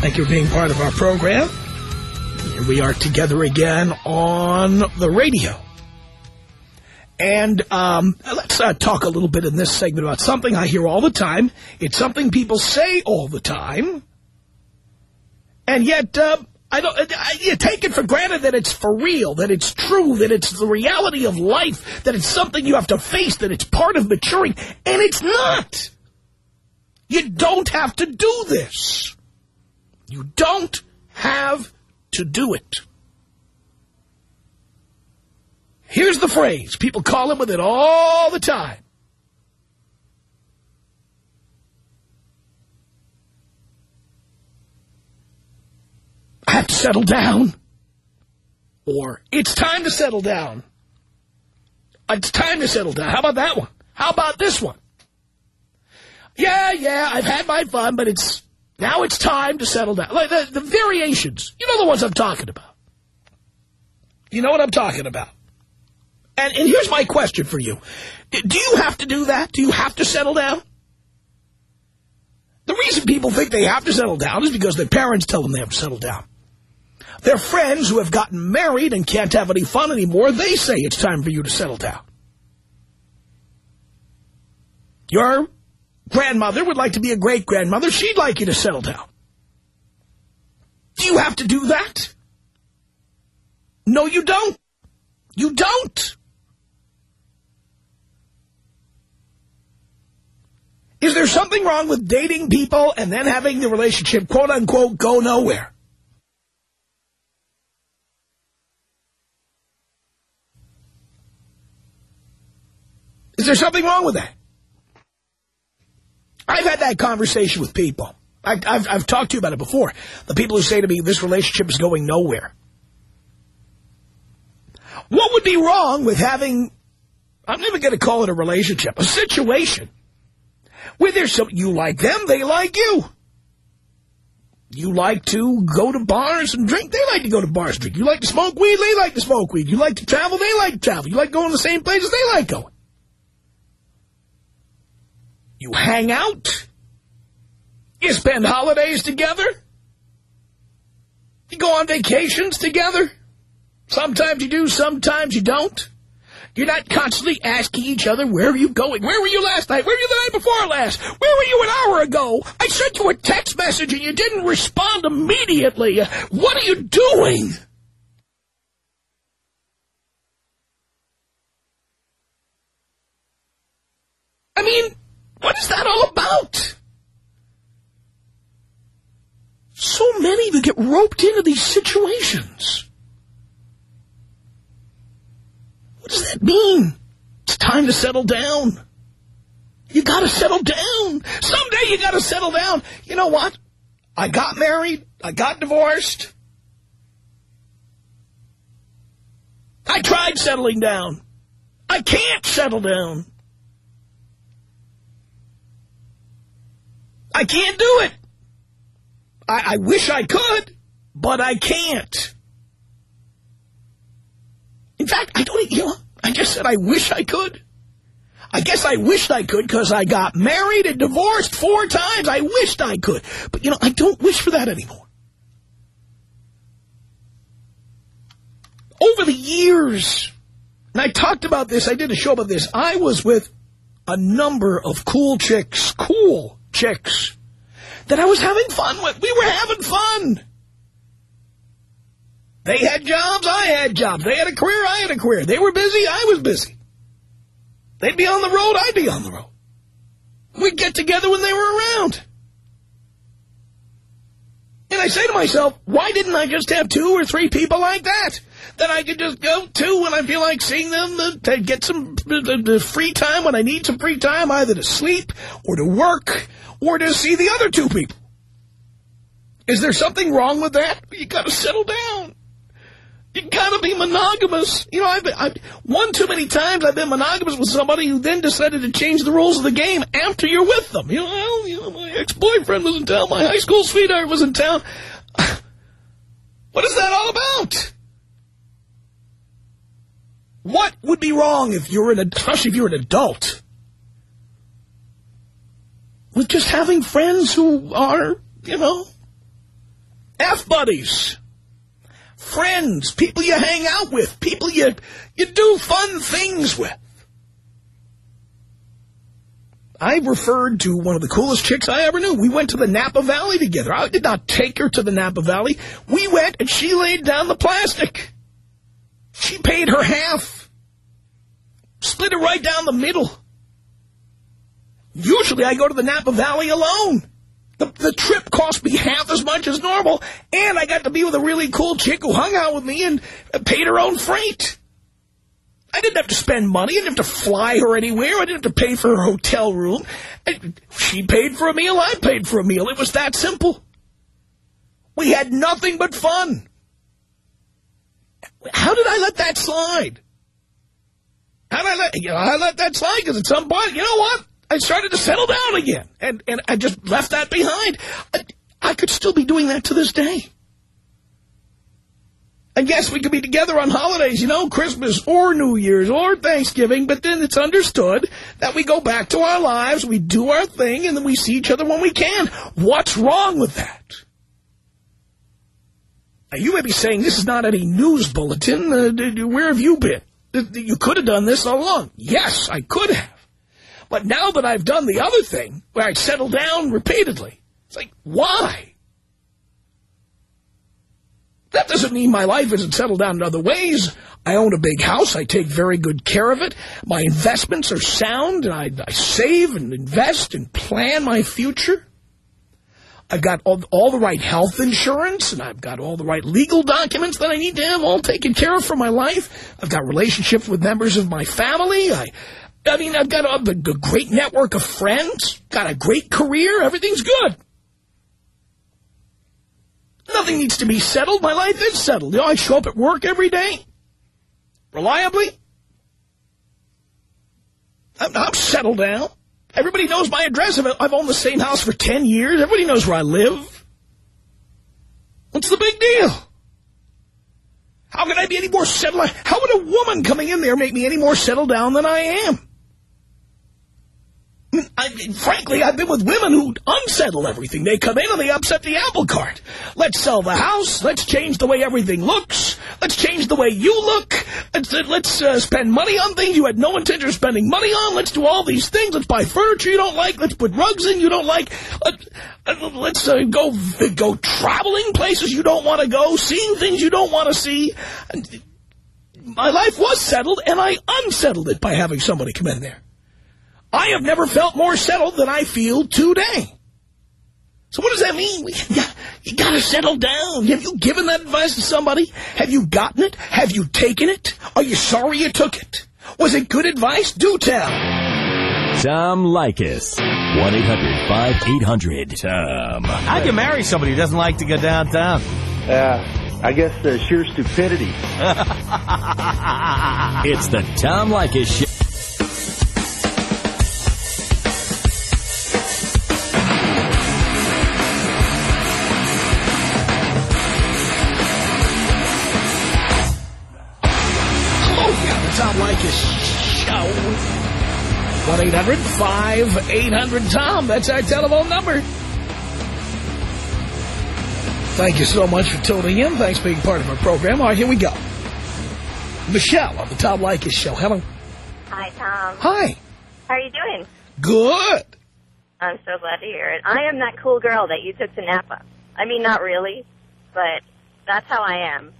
Thank you for being part of our program. Here we are together again on the radio. And um, let's uh, talk a little bit in this segment about something I hear all the time. It's something people say all the time. And yet, uh, I don't. I, you take it for granted that it's for real, that it's true, that it's the reality of life, that it's something you have to face, that it's part of maturing, and it's not. You don't have to do this. You don't have to do it. Here's the phrase. People call him with it all the time. I have to settle down. Or, it's time to settle down. It's time to settle down. How about that one? How about this one? Yeah, yeah, I've had my fun, but it's now it's time to settle down. Like the, the variations. You know the ones I'm talking about. You know what I'm talking about. And, and here's my question for you. Do you have to do that? Do you have to settle down? The reason people think they have to settle down is because their parents tell them they have to settle down. Their friends who have gotten married and can't have any fun anymore, they say it's time for you to settle down. Your grandmother would like to be a great-grandmother. She'd like you to settle down. Do you have to do that? No, you don't. You don't. Is there something wrong with dating people and then having the relationship, quote-unquote, go nowhere? Is there something wrong with that? I've had that conversation with people. I, have I've talked to you about it before. The people who say to me, this relationship is going nowhere. What would be wrong with having, I'm never going to call it a relationship, a situation where there's some, you like them, they like you. You like to go to bars and drink, they like to go to bars and drink. You like to smoke weed, they like to smoke weed. You like to travel, they like to travel. You like going to the same places, they like going. You hang out. You spend holidays together. You go on vacations together. Sometimes you do, sometimes you don't. You're not constantly asking each other, where are you going? Where were you last night? Where were you the night before last? Where were you an hour ago? I sent you a text message and you didn't respond immediately. What are you doing? I mean, what is that all about? So many that get roped into these situations. What does that mean? It's time to settle down. You gotta settle down. Someday you gotta settle down. You know what? I got married. I got divorced. I tried settling down. I can't settle down. I can't do it. I, I wish I could, but I can't. In fact, I don't, you know, I just said I wish I could. I guess I wished I could because I got married and divorced four times. I wished I could. But, you know, I don't wish for that anymore. Over the years, and I talked about this, I did a show about this, I was with a number of cool chicks, cool chicks, that I was having fun with. We were having fun. They had jobs, I had jobs. They had a career, I had a career. They were busy, I was busy. They'd be on the road, I'd be on the road. We'd get together when they were around. And I say to myself, why didn't I just have two or three people like that? That I could just go to when I feel like seeing them, uh, to get some uh, free time when I need some free time, either to sleep or to work or to see the other two people. Is there something wrong with that? You got to settle down. You got to be monogamous. You know, I've, been, I've one too many times I've been monogamous with somebody who then decided to change the rules of the game after you're with them. You know, well, you know my ex-boyfriend was in town. My high school sweetheart was in town. What is that all about? What would be wrong if you're an, especially if you're an adult, with just having friends who are, you know, F-buddies? friends, people you hang out with, people you, you do fun things with. I referred to one of the coolest chicks I ever knew. We went to the Napa Valley together. I did not take her to the Napa Valley. We went and she laid down the plastic. She paid her half. Split it right down the middle. Usually I go to the Napa Valley alone. The, the trip cost me half as much as normal, and I got to be with a really cool chick who hung out with me and uh, paid her own freight. I didn't have to spend money. I didn't have to fly her anywhere. I didn't have to pay for her hotel room. She paid for a meal. I paid for a meal. It was that simple. We had nothing but fun. How did I let that slide? How did I let, you know, I let that slide? Because at some point, you know what? I started to settle down again, and, and I just left that behind. I, I could still be doing that to this day. And yes, we could be together on holidays, you know, Christmas or New Year's or Thanksgiving, but then it's understood that we go back to our lives, we do our thing, and then we see each other when we can. What's wrong with that? Now, you may be saying this is not any news bulletin. Uh, where have you been? You could have done this all along. Yes, I could have. But now that I've done the other thing, where I settle down repeatedly, it's like, why? That doesn't mean my life isn't settled down in other ways. I own a big house. I take very good care of it. My investments are sound, and I, I save and invest and plan my future. I've got all, all, the right health insurance, and I've got all the right legal documents that I need to have all taken care of for my life. I've got relationships with members of my family. I I mean, I've got a, a great network of friends, got a great career, everything's good. Nothing needs to be settled. My life is settled. You know, I show up at work every day, reliably. I'm, I'm settled down. Everybody knows my address. I've owned the same house for 10 years. Everybody knows where I live. What's the big deal? How can I be any more settled? How would a woman coming in there make me any more settled down than I am? I mean, frankly, I've been with women who unsettle everything. They come in and they upset the apple cart. Let's sell the house. Let's change the way everything looks. Let's change the way you look. Let's, uh, let's uh, spend money on things you had no intention of spending money on. Let's do all these things. Let's buy furniture you don't like. Let's put rugs in you don't like. Let, uh, let's uh, go go traveling places you don't want to go, seeing things you don't want to see. My life was settled, and I unsettled it by having somebody come in there. I have never felt more settled than I feel today. So what does that mean? You, you got to settle down. Have you given that advice to somebody? Have you gotten it? Have you taken it? Are you sorry you took it? Was it good advice? Do tell. Tom Leykis. 1-800-5800-TOM. How'd you marry somebody who doesn't like to go downtown? Yeah, I guess the sheer stupidity. it's the Tom Leykis Show. show. 1-800-5800-TOM. That's our telephone number. Thank you so much for tuning in. Thanks for being part of our program. All right, here we go. Michelle on the Tom Leykis Show. Hello. Hi, Tom. Hi. How are you doing? Good. I'm so glad to hear it. I am that cool girl that you took to Napa. I mean, not really, but that's how I am.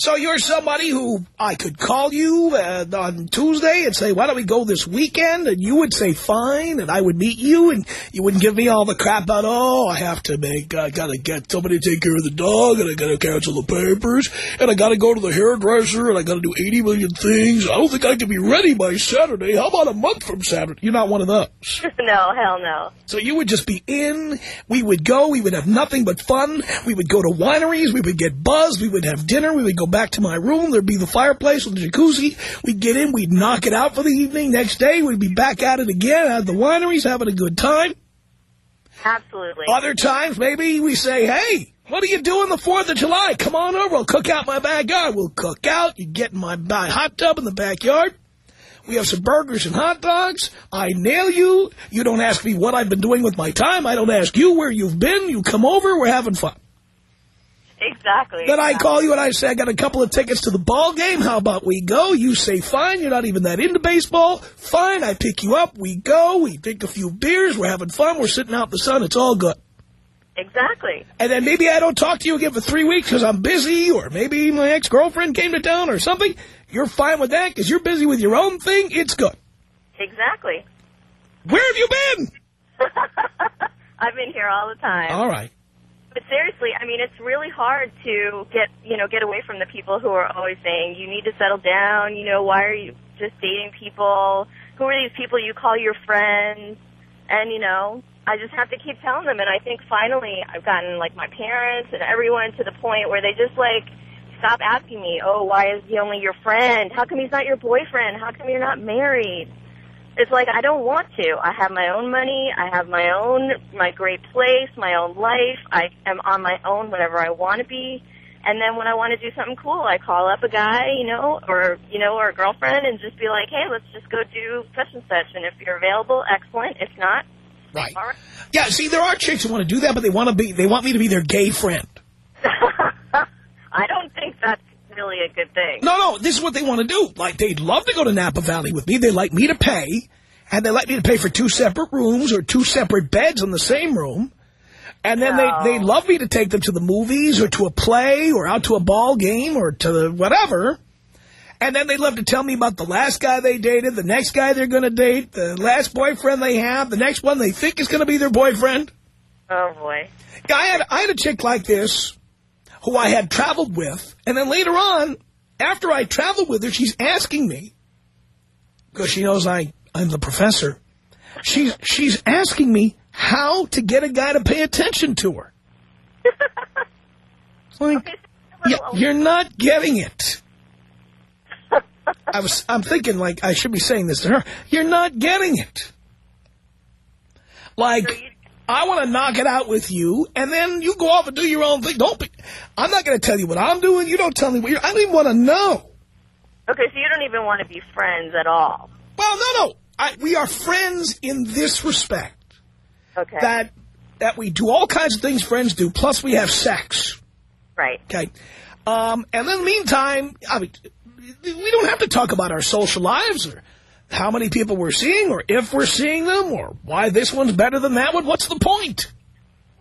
So you're somebody who I could call you uh, on Tuesday and say, why don't we go this weekend? And you would say, fine, and I would meet you, and you wouldn't give me all the crap about, oh, I have to make, I got to get somebody to take care of the dog, and I got to cancel the papers, and I got to go to the hairdresser, and I got to do 80 million things. I don't think I can be ready by Saturday. How about a month from Saturday? You're not one of those. no, hell no. So you would just be in, we would go, we would have nothing but fun, we would go to wineries, we would get buzzed, we would have dinner, we would go back to my room, there'd be the fireplace with the jacuzzi, we'd get in, we'd knock it out for the evening, next day we'd be back at it again at the wineries, having a good time. Absolutely. Other times, maybe we say, hey, what are you doing the 4th of July? Come on over, I'll cook out my backyard. We'll cook out, you get in my, my hot tub in the backyard. We have some burgers and hot dogs. I nail you. You don't ask me what I've been doing with my time. I don't ask you where you've been. You come over. We're having fun. Exactly. Then I call you and I say, I got a couple of tickets to the ball game. How about we go? You say, fine. You're not even that into baseball. Fine. I pick you up. We go. We drink a few beers. We're having fun. We're sitting out in the sun. It's all good. Exactly. And then maybe I don't talk to you again for three weeks because I'm busy or maybe my ex-girlfriend came to town or something. You're fine with that because you're busy with your own thing. It's good. Exactly. Where have you been? I've been here all the time. All right. But seriously, I mean, it's really hard to get, you know, get away from the people who are always saying, you need to settle down, you know, why are you just dating people? Who are these people you call your friends? And, you know, I just have to keep telling them. And I think finally I've gotten, like, my parents and everyone to the point where they just, like, stop asking me, oh, why is he only your friend? How come he's not your boyfriend? How come you're not married? It's like I don't want to. I have my own money. I have my own, my great place, my own life. I am on my own whenever I want to be. And then when I want to do something cool, I call up a guy, you know, or, you know, or a girlfriend and just be like, hey, let's just go do such and such. And if you're available, excellent. If not, Right. all right. Yeah, see, there are chicks who want to do that, but they want to be, they want me to be their gay friend. I don't think that's really a good thing. No, no, this is what they want to do. Like, they'd love to go to Napa Valley with me. They'd like me to pay, and they like me to pay for two separate rooms or two separate beds in the same room. And then No. they, they oh. love me to take them to the movies or to a play or out to a ball game or to the whatever. And then they love to tell me about the last guy they dated, the next guy they're going to date, the last boyfriend they have, the next one they think is going to be their boyfriend. Oh, boy. Yeah, I had, I had a chick like this who I had traveled with, and then later on, after I traveled with her, she's asking me, because she knows I, I'm the professor, she's, she's asking me how to get a guy to pay attention to her. Like, Okay, yeah, so- you're not getting it. I was, I'm thinking like I should be saying this to her. You're not getting it. Like, I want to knock it out with you, and then you go off and do your own thing. Don't be, I'm not going to tell you what I'm doing. You don't tell me what you're, I don't even want to know. Okay, so you don't even want to be friends at all. Well, no, no. I, we are friends in this respect. Okay. That, that we do all kinds of things friends do, plus we have sex. right. Okay. Um, and in the meantime, I mean, we don't have to talk about our social lives or how many people we're seeing or if we're seeing them or why this one's better than that one. What's the point?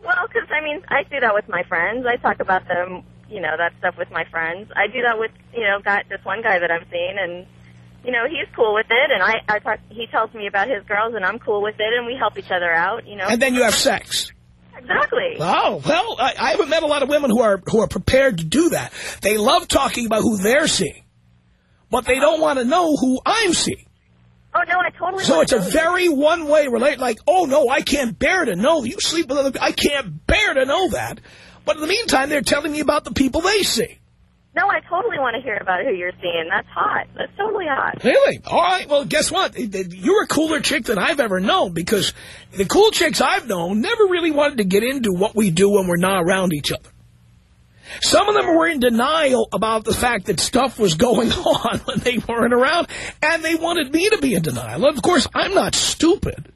Well, because, I mean, I do that with my friends. I talk about them, you know, that stuff with my friends. I do that with, you know, got this one guy that I'm seeing, and, you know, he's cool with it, and I, I talk, he tells me about his girls, and I'm cool with it, and we help each other out, you know. And then you have sex. exactly. Oh, well, I, I haven't met a lot of women who are who are prepared to do that. They love talking about who they're seeing, but they don't want to know who I'm seeing. Oh, no, I totally So it's a very one-way relate. Like, oh, no, I can't bear to know. You sleep with other people. I can't bear to know that. But in the meantime, they're telling me about the people they see. No, I totally want to hear about who you're seeing. That's hot. That's totally hot. Really? All right. Well, guess what? You're a cooler chick than I've ever known because the cool chicks I've known never really wanted to get into what we do when we're not around each other. Some of them were in denial about the fact that stuff was going on when they weren't around, and they wanted me to be in denial. Of course, I'm not stupid.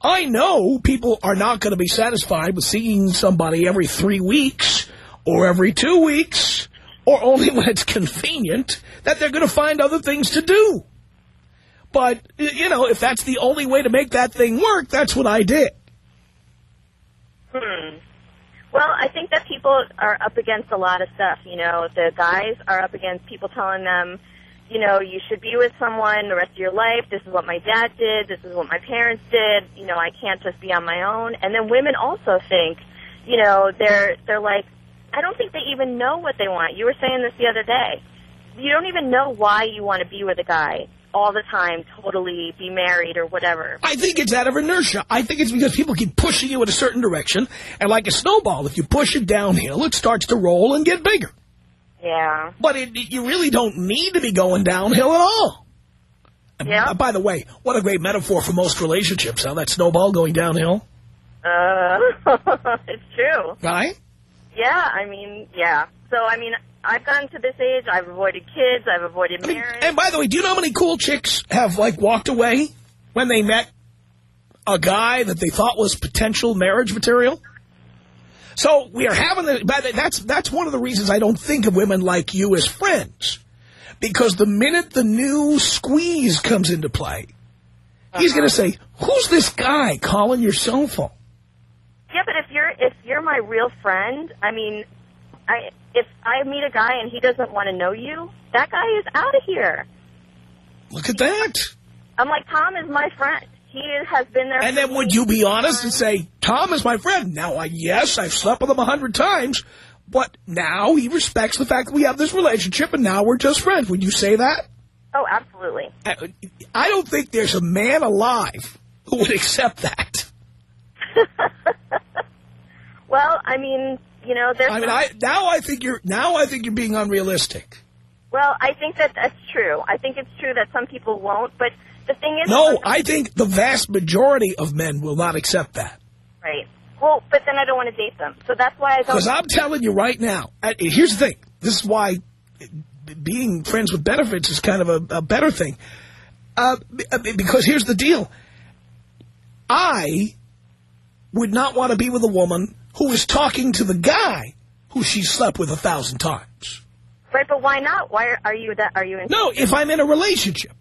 I know people are not going to be satisfied with seeing somebody every three weeks or every two weeks or only when it's convenient, that they're going to find other things to do. But, you know, if that's the only way to make that thing work, that's what I did. Hmm. Well, I think that people are up against a lot of stuff. You know, the guys are up against people telling them, you know, you should be with someone the rest of your life. This is what my dad did. This is what my parents did. You know, I can't just be on my own. And then women also think, you know, they're they're like, I don't think they even know what they want. You were saying this the other day. You don't even know why you want to be with a guy all the time, totally be married or whatever. I think it's out of inertia. I think it's because people keep pushing you in a certain direction, and like a snowball, if you push it downhill, it starts to roll and get bigger. Yeah. But it, you really don't need to be going downhill at all. Yeah. By the way, what a great metaphor for most relationships, huh? That snowball going downhill. Uh, it's true. Right? Yeah, I mean, yeah. So, I mean, I've gotten to this age. I've avoided kids. I've avoided I mean, marriage. and by the way, do you know how many cool chicks have, like, walked away when they met a guy that they thought was potential marriage material? So we are having the, that's, that's one of the reasons I don't think of women like you as friends. Because the minute the new squeeze comes into play, he's going to uh-huh. say, who's this guy calling your cell phone? Yeah, but if you're if you're my real friend, I mean, I if I meet a guy and he doesn't want to know you, that guy is out of here. Look at that. I'm like, Tom is my friend. He has been there. And then would you be honest and say, Tom is my friend? Now, I, yes, I've slept with him a hundred times, but now he respects the fact that we have this relationship and now we're just friends. Would you say that? Oh, absolutely. I I don't think there's a man alive who would accept that. Well, I mean, you know, there's. I mean, I now I think you're now I think you're being unrealistic. well, I think that that's true. I think it's true that some people won't, but the thing is, No, I think the vast majority of men will not accept that. right. Well, but then I don't want to date them, so that's why I don't. Because I'm telling you right now, uh, here's the thing. This is why being friends with benefits is kind of a, a better thing. Uh, because here's the deal. I would not want to be with a woman who is talking to the guy who she slept with a thousand times. Right, but why not? Why are, are you that? Are you in? No, if I'm in a relationship.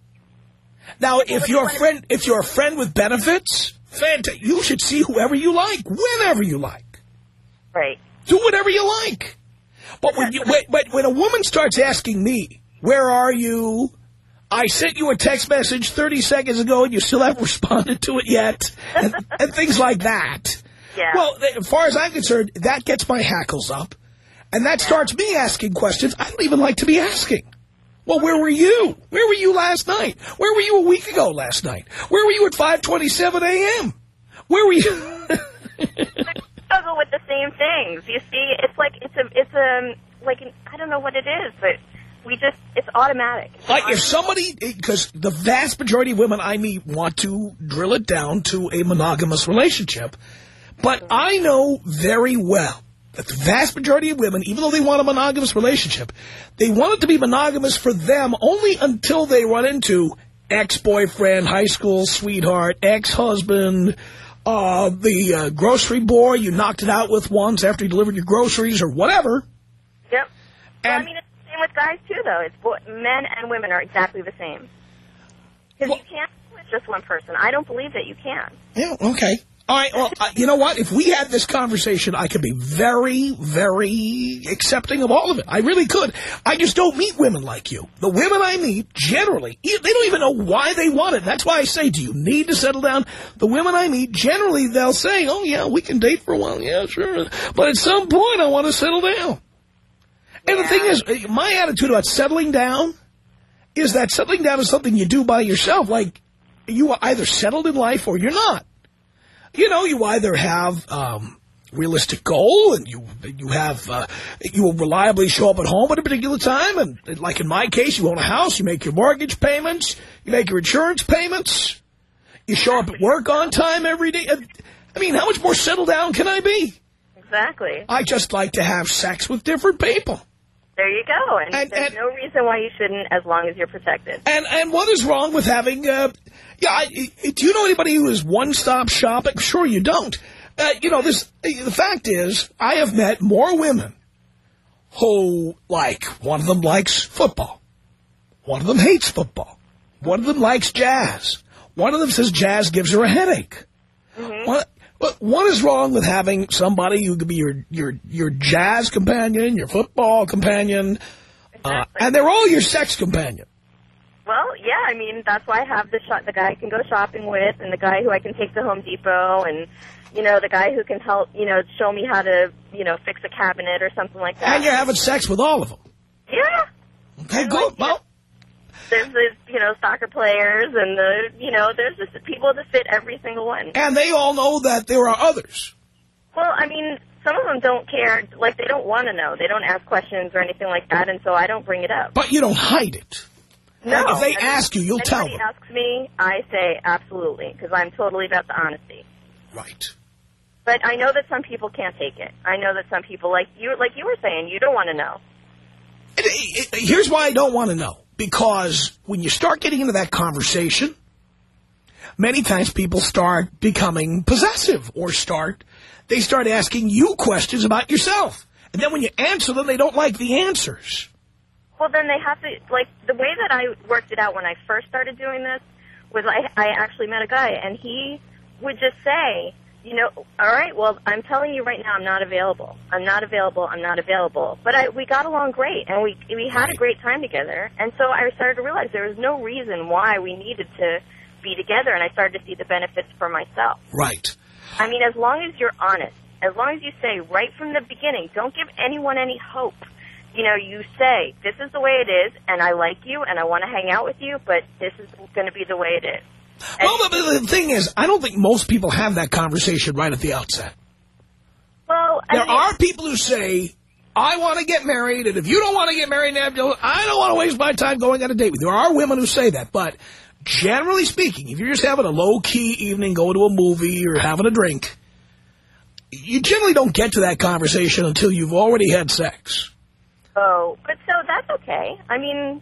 Now, if you're a friend, if you're a friend with benefits, fantastic. You should see whoever you like, whenever you like. Right. Do whatever you like. But when you, when- when a woman starts asking me, where are you? I sent you a text message 30 seconds ago and you still haven't responded to it yet. And, and things like that. Yeah. Well, as far as I'm concerned, that gets my hackles up. And that starts me asking questions I don't even like to be asking. Well, where were you? Where were you last night? Where were you a week ago last night? Where were you at 5.27 a.m.? Where were you? struggle with the same things. You see, it's like it's a it's a like an, I don't know what it is, but we just it's automatic. It's Like if somebody, because the vast majority of women I meet want to drill it down to a monogamous relationship. But I know very well that the vast majority of women, even though they want a monogamous relationship, they want it to be monogamous for them only until they run into ex-boyfriend, high school sweetheart, ex-husband, uh, the uh, grocery boy you knocked it out with once after you delivered your groceries or whatever. Yep. Well, I mean, it's the same with guys too, though. It's bo- men and women are exactly the same. Because Well- you can't with just one person. I don't believe that you can. Yeah, okay. All right, well, uh, you know what? If we had this conversation, I could be very, very accepting of all of it. I really could. I just don't meet women like you. The women I meet, generally, they don't even know why they want it. That's why I say, do you need to settle down? The women I meet, generally, they'll say, oh, yeah, we can date for a while. Yeah, sure. But at some point, I want to settle down. And the thing is, uh, my attitude about settling down is that settling down is something you do by yourself. Like, you are either settled in life or you're not. You know, you either have um, realistic goal and you you have uh, you will reliably show up at home at a particular time, and like in my case, you own a house, you make your mortgage payments, you make your insurance payments, you show up at work on time every day. Uh, I mean, how much more settled down can I be? Exactly. I just like to have sex with different people. There you go. And, And- there's and- no reason why you shouldn't, as long as you're protected. And and what is wrong with having? Uh, yeah, I, do you know anybody who is one stop shopping? Sure, you don't. Uh, you know, this. The fact is, I have met more women who like one of them likes football, one of them hates football, one of them likes jazz, one of them says jazz gives her a headache. One- But what is wrong with having somebody who could be your your your jazz companion, your football companion, uh, and they're all your sex companion? Well, yeah, I mean that's why I have the shot the guy I can go shopping with, and the guy who I can take to Home Depot, and you know the guy who can help you know show me how to you know fix a cabinet or something like that. And you're having sex with all of them. yeah. Okay, good. like, Well, There's the you know soccer players and the you know there's just people that fit every single one. and they all know that there are others. Well, I mean some of them don't care, like they don't want to know, they don't ask questions or anything like that, and so I don't bring it up. But you don't hide it. No, if they I mean, ask you, you'll tell them. asks me, I say absolutely because I'm totally about the honesty. Right. But I know that some people can't take it. I know that some people, like you, like you were saying, you don't want to know. It- it- eh, eh, here's why I don't want to know. Because when you start getting into that conversation, many times people start becoming possessive or start, they start asking you questions about yourself. And then when you answer them, they don't like the answers. Well, then they have to, like, the way that I worked it out when I first started doing this was I, I actually met a guy, and he would just say, you know, all right, well, I'm telling you right now, I'm not available. I'm not available. I'm not available. But I, we got along great, and we we had a great time together. And so I started to realize there was no reason why we needed to be together, and I started to see the benefits for myself. Right. I mean, as long as you're honest, as long as you say right from the beginning, don't give anyone any hope. You know, you say, this is the way it is, and I like you, and I want to hang out with you, but this is going to be the way it is. Well, the, the thing is, I don't think most people have that conversation right at the outset. well, I There mean, are people who say, I want to get married, and if you don't want to get married, I don't want to waste my time going on a date with you. There are women who say that, but generally speaking, if you're just having a low-key evening, going to a movie or having a drink, you generally don't get to that conversation until you've already had sex. Oh, but so that's okay. I mean,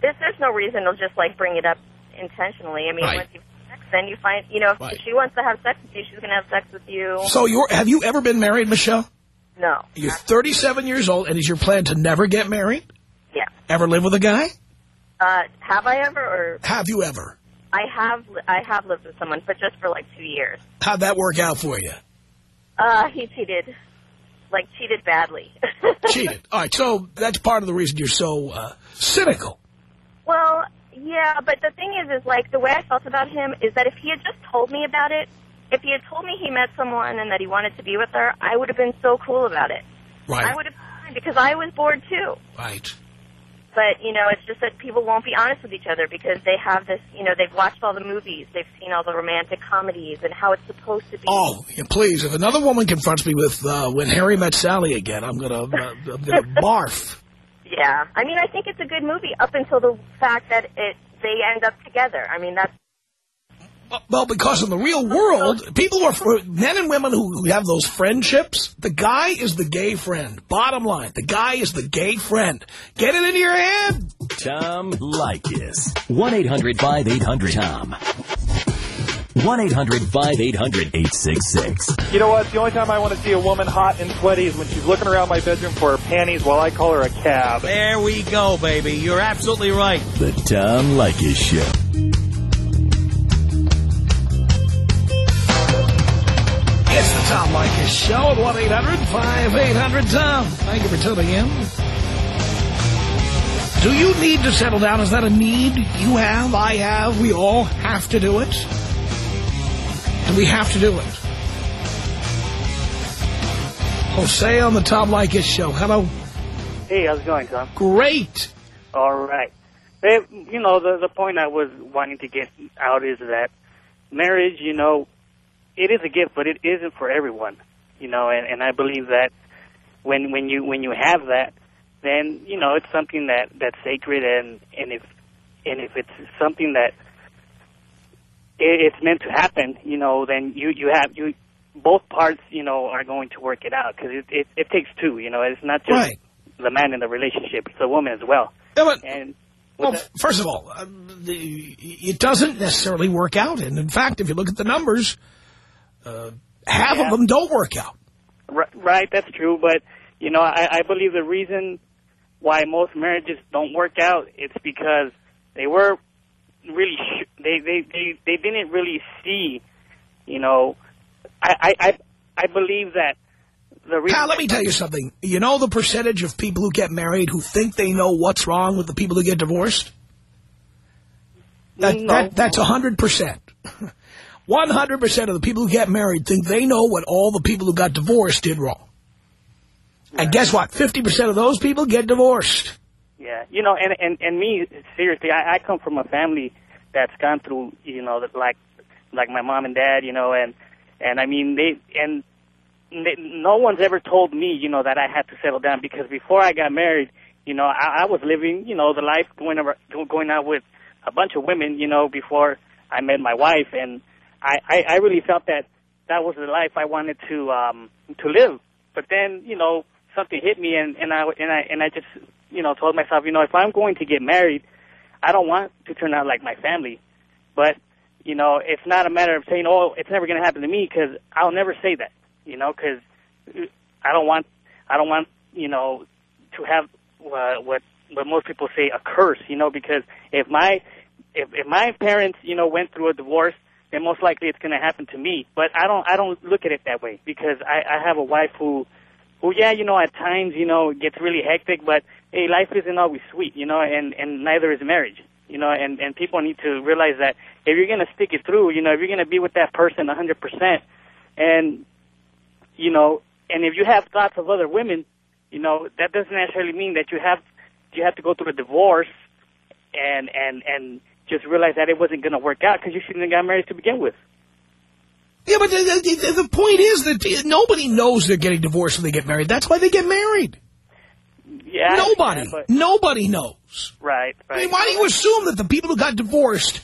there's, there's no reason to just, like, bring it up intentionally. I mean, Right. once you've sex, then you find, you know, if Right. she wants to have sex with you, she's going to have sex with you. So you're, have you ever been married, Michelle? No. You're 37 years old, and is your plan to never get married? Yeah. Ever live with a guy? Uh, have I ever, or Have you ever? I have, I have lived with someone, but just for like two years. How'd that work out for you? Uh, he cheated, like cheated badly. Cheated. All right, so that's part of the reason you're so uh, cynical. well, yeah, but the thing is, is like the way I felt about him is that if he had just told me about it, if he had told me he met someone and that he wanted to be with her, I would have been so cool about it. Right. I would have because I was bored too. Right. But you know, it's just that people won't be honest with each other because they have this. You know, they've watched all the movies, they've seen all the romantic comedies, and how it's supposed to be. Oh, please, if another woman confronts me with uh, when Harry met Sally again, I'm gonna, uh, I'm gonna barf. Yeah, I mean, I think it's a good movie up until the fact that it they end up together. I mean, that's Well, because in the real world, people are men and women who who have those friendships. The guy is the gay friend. Bottom line, the guy is the gay friend. Get it into your head. Tom Leykis. 1-800-5800-TOM. 1-800-5800-866. You know what? The only time I want to see a woman hot and sweaty is when she's looking around my bedroom for her panties while I call her a cab. There we go, baby. You're absolutely right. The Tom Leykis Show. It's the Tom Leykis Show at 1-800-5800-TOM. Thank you for tuning in. Do you need to settle down? Is that a need you have, I have, we all have to do it? We have to do it? Jose on the Tom Leykis Show. Hello. Hey, how's it going, Tom? Great. All right. You know, the the point I was wanting to get out is that marriage, you know, it is a gift, but it isn't for everyone. You know, and, and I believe that when when you when you have that, then you know it's something that that's sacred, and and if and if it's something that it's meant to happen, you know, then you you have you both parts, you know, are going to work it out because it, it it takes two. You know, it's not just Right. the man in the relationship; it's the woman as well. Yeah, but, And well, the- first of all, uh, the, it doesn't necessarily work out. And in fact, if you look at the numbers, uh, half Yeah. of them don't work out. Ri- Right, that's true. But you know, I, I believe the reason why most marriages don't work out it's because they were really sh- they, they they they didn't really see, you know, I, I, I, I believe that the reason... Pal, let me tell you something. You know the percentage of people who get married who think they know what's wrong with the people who get divorced? That, No. that, that's 100%. 100% of the people who get married think they know what all the people who got divorced did wrong. And guess what? 50% of those people get divorced. Yeah, you know, and and and me seriously, I, I come from a family that's gone through, you know, that like like my mom and dad, you know, and and I mean they and they, no one's ever told me, you know, that I had to settle down because before I got married, you know, I, I was living, you know, the life going over, going out with a bunch of women, you know, before I met my wife, and I I, I really felt that that was the life I wanted to um to live. But then, you know, something hit me, and and I and I and I just you know told myself, you know, if I'm going to get married, I don't want to turn out like my family. But you know, it's not a matter of saying, oh, it's never going to happen to me, because I'll never say that, you know, because I don't want I don't want you know to have uh, what what most people say a curse, you know, because if my if if my parents you know went through a divorce then most likely it's going to happen to me. But I don't I don't look at it that way because I, I have a wife who who yeah you know at times you know gets really hectic, but hey life isn't always sweet you know and and neither is marriage you know and and people need to realize that if you're going to stick it through you know if you're going to be with that person hundred percent and you know and if you have thoughts of other women you know that doesn't necessarily mean that you have you have to go through a divorce and and and just realize that it wasn't going to work out because you shouldn't have got married to begin with. Yeah, but the, the, the point is that nobody knows they're getting divorced when they get married. That's why they get married. Yeah, Nobody. but- Nobody knows. Right, I right. mean, why do you assume that the people who got divorced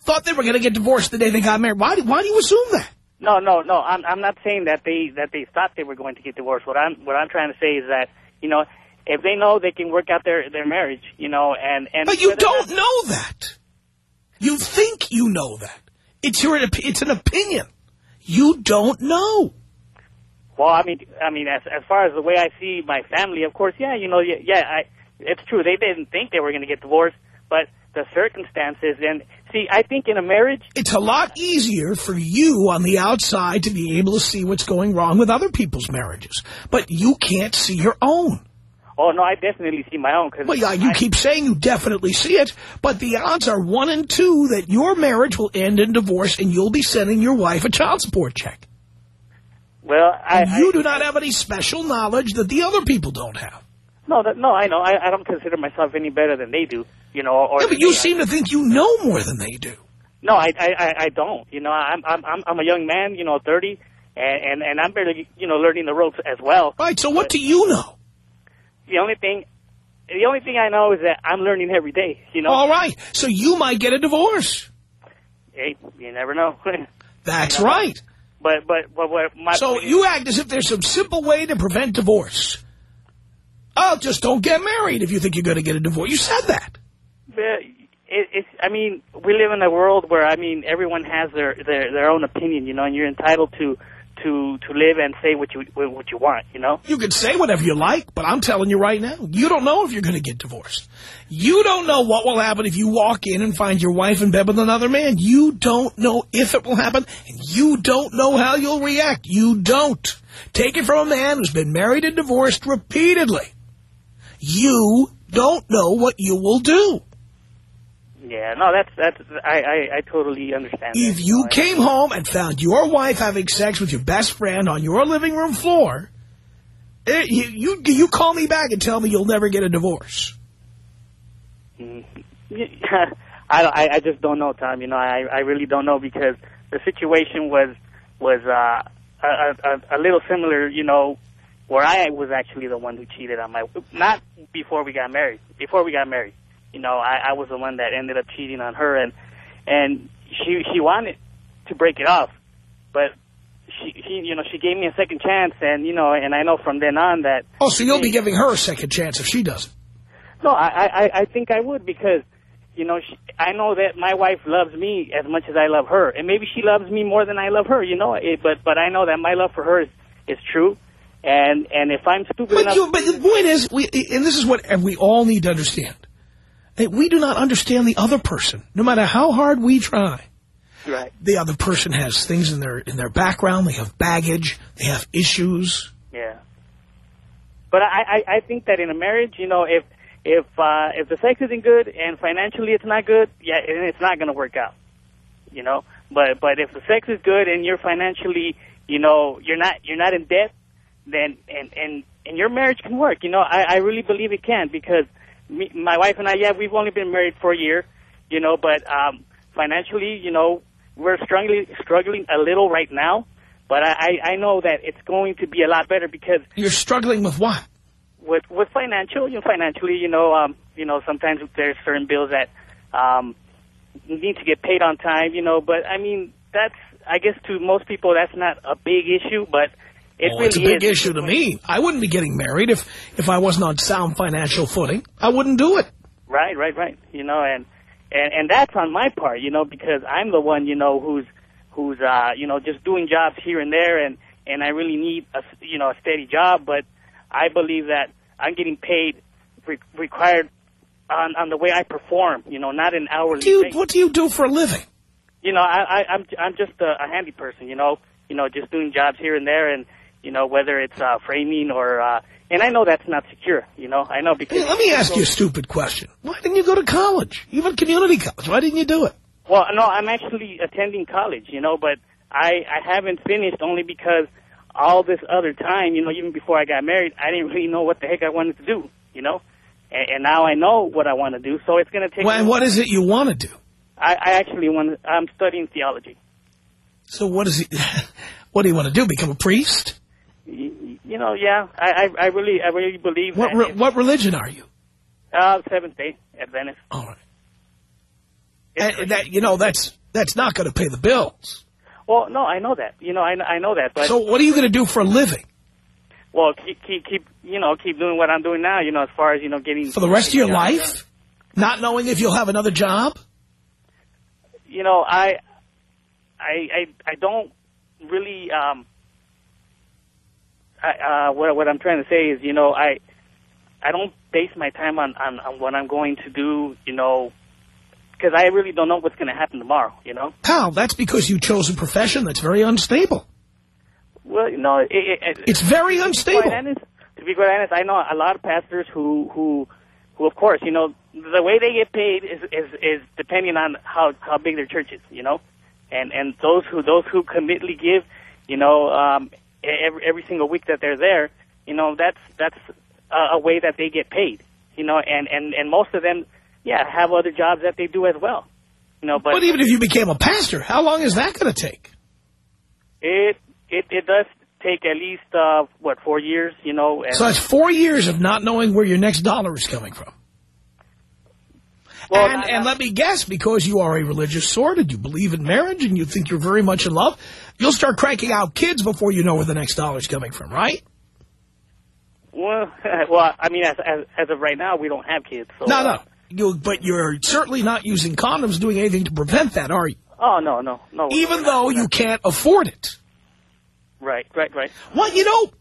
thought they were going to get divorced the day they got married? Why do, why do you assume that? No, no, no. I'm I'm not saying that they that they thought they were going to get divorced. What I'm what I'm trying to say is that you know if they know they can work out their their marriage, you know, and and But you don't know that. You think you know that. It's your it's an opinion. You don't know. Well, I mean, I mean, as as far as the way I see my family, of course, yeah, you know, yeah, yeah I, it's true. They didn't think they were going to get divorced, but the circumstances and see, I think in a marriage, It's a lot easier for you on the outside to be able to see what's going wrong with other people's marriages. But you can't see your own. oh no, I definitely see my own because Well, yeah, you keep saying you definitely see it, but the odds are one in two that your marriage will end in divorce and you'll be sending your wife a child support check. Well, I, you I do not have any special knowledge that the other people don't have. no, that, no, I know, I, I don't consider myself any better than they do, you know, or Yeah, but you they seem to think you know more than they do. No, I, I, I- I don't. You know, I'm, I'm, I'm I'm a young man. You know, thirty, and, and, and I'm barely, you know, learning the ropes as well. Right, so what do you know? The only thing, the only thing I know is that I'm learning every day. You know, All right, so you might get a divorce. hey, you never know. That's right. But, but, but, what my So you act as if there's some simple way to prevent divorce. Oh, just don't get married if you think you're going to get a divorce. You said that. it, it's, I mean, we live in a world where I mean, everyone has their their their own opinion. You know, and you're entitled to to to live and say what you what you want. You know. You can say whatever you like, but I'm telling you right now, you don't know if you're going to get divorced. You don't know what will happen if you walk in and find your wife in bed with another man. You don't know if it will happen, and you don't know how you'll react. You don't. Take it from a man who's been married and divorced repeatedly. You don't know what you will do. Yeah. No, that's that's I I, I totally understand. If that, you know, came home and found your wife having sex with your best friend on your living room floor, eh, you, you, you call me back and tell me you'll never get a divorce. I, I I just don't know, Tom. You know, I I really don't know because the situation was was uh, a, a a little similar. You know, where I was actually the one who cheated on my not before we got married. Before we got married, you know, I I was the one that ended up cheating on her, and and she she wanted to break it off, but she she you know she gave me a second chance, and you know, and I know from then on that Oh, so you'll be giving her a second chance if she doesn't. no, I, I, I think I would because, you know, she, I know that my wife loves me as much as I love her, and maybe she loves me more than I love her. You know, it, but but I know that my love for her is, is true, and and if I'm stupid But, enough, you, but the point is, we, and this is what we all need to understand, that we do not understand the other person, no matter how hard we try. Right. The other person has things in their in their background. They have baggage. They have issues. Yeah. But I, I, I think that in a marriage, you know, if if uh, if the sex isn't good and financially it's not good, yeah, it's not going to work out. You know, but but if the sex is good and you're financially, you know, you're not you're not in debt, then and and and your marriage can work. You know, I I really believe it can because me, my wife and I, yeah, we've only been married for a year, you know, but um, financially, you know, we're struggling struggling a little right now. But I, I know that it's going to be a lot better because You're struggling with what? with with financial, you know, financially, you know, um, you know, sometimes there's certain bills that um, need to get paid on time, you know. But I mean, that's I guess to most people that's not a big issue, but it Oh, really it's a big is. issue to me. I wouldn't be getting married if if I wasn't on sound financial footing. I wouldn't do it. Right, right, right. You know, and and and that's on my part, you know, because I'm the one, you know, who's who's uh, you know, just doing jobs here and there, and and I really need a you know a steady job, but I believe that I'm getting paid re- required on on the way I perform, you know, not an hourly Do you, rate. what do you do for a living? You know, I, I I'm I'm just a, a handy person, you know, you know, just doing jobs here and there, and you know, whether it's uh, framing or uh, and I know that's not secure, you know, I know because Hey, let me ask you a stupid question. Why didn't you go to college? Even community college. Why didn't you do it? Well, no, I'm actually attending college, you know, but I I haven't finished only because all this other time, you know, even before I got married, I didn't really know what the heck I wanted to do, you know, and, and now I know what I want to do. So it's going to take. Well, and what is it you want to do? I, I actually want. to I'm studying theology. So what is it? What do you want to do? Become a priest? You, you know, yeah, I, I I really I really believe What that. re what religion are you? uh, Seventh Day Adventist. All right. And that you know that's that's not going to pay the bills. well, no, I know that. You know, I I know that, but So what are you going to do for a living well, keep keep keep you know keep doing what I'm doing now. You know, as far as you know, getting for the rest of your Yeah. life? Not knowing if you'll have another job? you know, I, I, I, I don't really. Um, I, uh, what what I'm trying to say is, you know, I, I don't base my time on on, on what I'm going to do, you know, because I really don't know what's going to happen tomorrow. You know. How? That's because you chose a profession that's very unstable. Well, you know, it, it, It's very to be unstable. honest, to be quite honest, I know a lot of pastors who who who, of course, you know, the way they get paid is is is depending on how how big their church is, you know, and and those who those who committedly give, you know, um, every every single week that they're there, you know, that's that's a, a way that they get paid, you know, and and and most of them, yeah, have other jobs that they do as well, you know, but But even if you became a pastor, how long is that going to take? it it it does take at least uh what four years, you know, and So that's four years of not knowing where your next dollar is coming from. well, and, and let me guess, because you are a religious sort and you believe in marriage and you think you're very much in love, you'll start cranking out kids before you know where the next dollar's coming from, right? Well, well, I mean, as, as as of right now, we don't have kids. So, No, uh, no. You, but you're certainly not using condoms doing anything to prevent that, are you? Oh no, no, no. Even though you can't afford it. Right, right, right. Well, you know,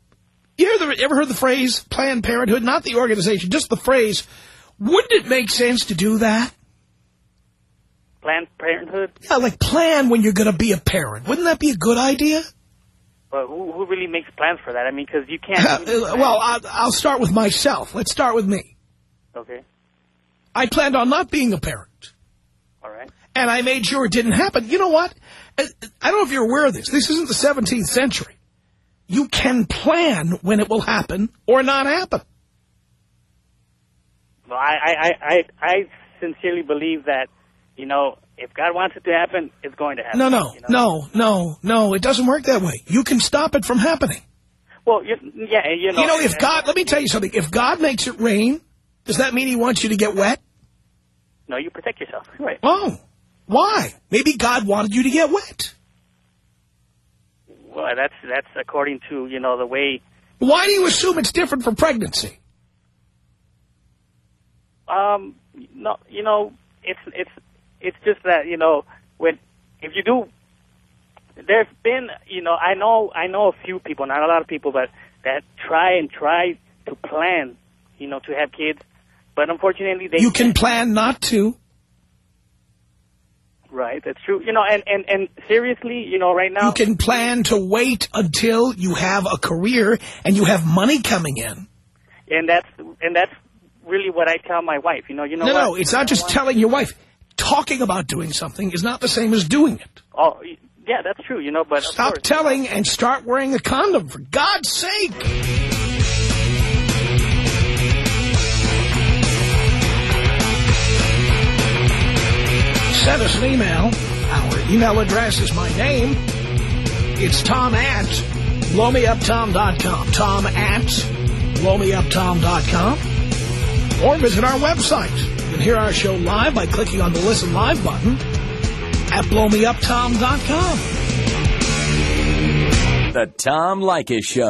you the, ever heard the phrase Planned Parenthood? Not the organization, just the phrase. Wouldn't it make sense to do that? Planned Parenthood. Yeah, like plan when you're going to be a parent. Wouldn't that be a good idea? But who who really makes plans for that? I mean, because you Uh, can't. well, I'll, I'll start with myself. Let's start with me. okay, I planned on not being a parent. all right. And I made sure it didn't happen. You know what? I I don't know if you're aware of this. This isn't the 17th century. You can plan when it will happen or not happen. Well, I I I I I sincerely believe that you know if God wants it to happen, it's going to happen. No, no, you know? no, no, no. It doesn't work that way. You can stop it from happening. Well, you, yeah, you know. You know, if God, let me tell you something. If God makes it rain, does that mean he wants you to get wet? No, you protect yourself. Right. Oh, why? Maybe God wanted you to get wet. Well, that's that's according to you know the way. Why do you assume it's different for pregnancy? Um, no, you know, it's it's it's just that you know when if you do, there's been you know I know I know a few people, not a lot of people, but that try and try to plan, you know, to have kids, but unfortunately they You can plan not to. Right, that's true. You know, and, and, and seriously, you know, right now... You can plan to wait until you have a career and you have money coming in. And that's, and that's really what I tell my wife. You know, you know No, what? no, it's not just telling your wife. Talking about doing something is not the same as doing it. Oh, yeah, that's true, you know, but... Stop course, telling and start wearing a condom, for God's sake. Send us an email. Our email address is my name. It's Tom at blowmeuptom.com. Tom at blowmeuptom.com. Or visit our website. You can hear our show live by clicking on the Listen Live button at blowmeuptom.com. The Tom Leykis Show.